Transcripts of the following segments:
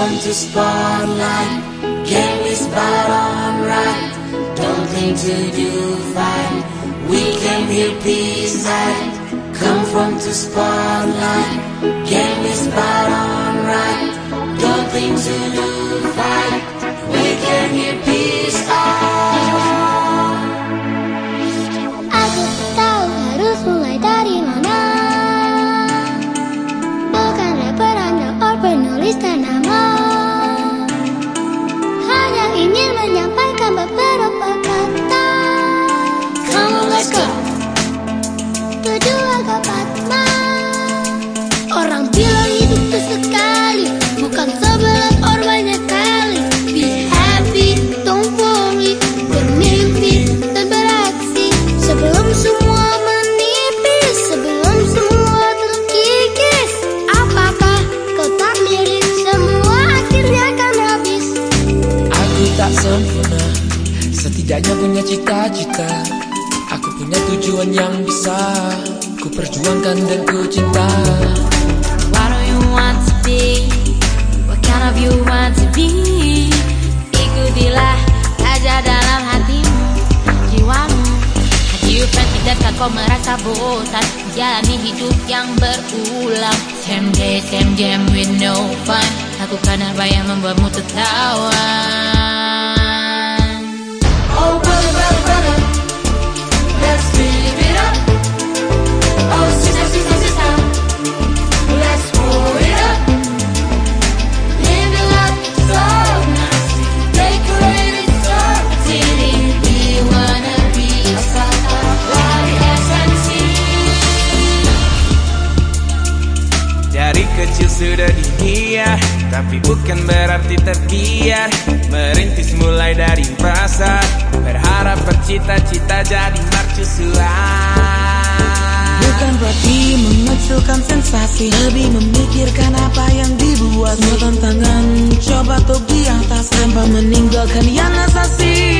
welcome to spotlight. Get me spot on right. Don't think to do fine. We came here peace out. Come from to spotlight. Get me spot on right. Don't think to do besar Aku punya tujuan yang bisa Ku perjuangkan dan ku cinta What do you want to be? What kind of you want to be? Ikutilah saja dalam hatimu, jiwamu Hati friend tidakkah kau merasa bosan Jalani hidup yang berulang Same day, same game with no fun Lakukan apa yang membuatmu tertawa sudah dihiar Tapi bukan berarti terbiar Merintis mulai dari pasar Berharap bercita-cita jadi mercusuar Bukan berarti mengecilkan sensasi Lebih memikirkan apa yang dibuat Semua tantangan coba untuk di atas Tanpa meninggalkan yang asasi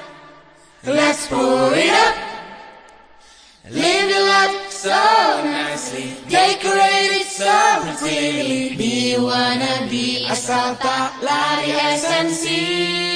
Let's pour it up. Live your life so nicely, decorate it so prettily. Be wanna be a salt, la SMC.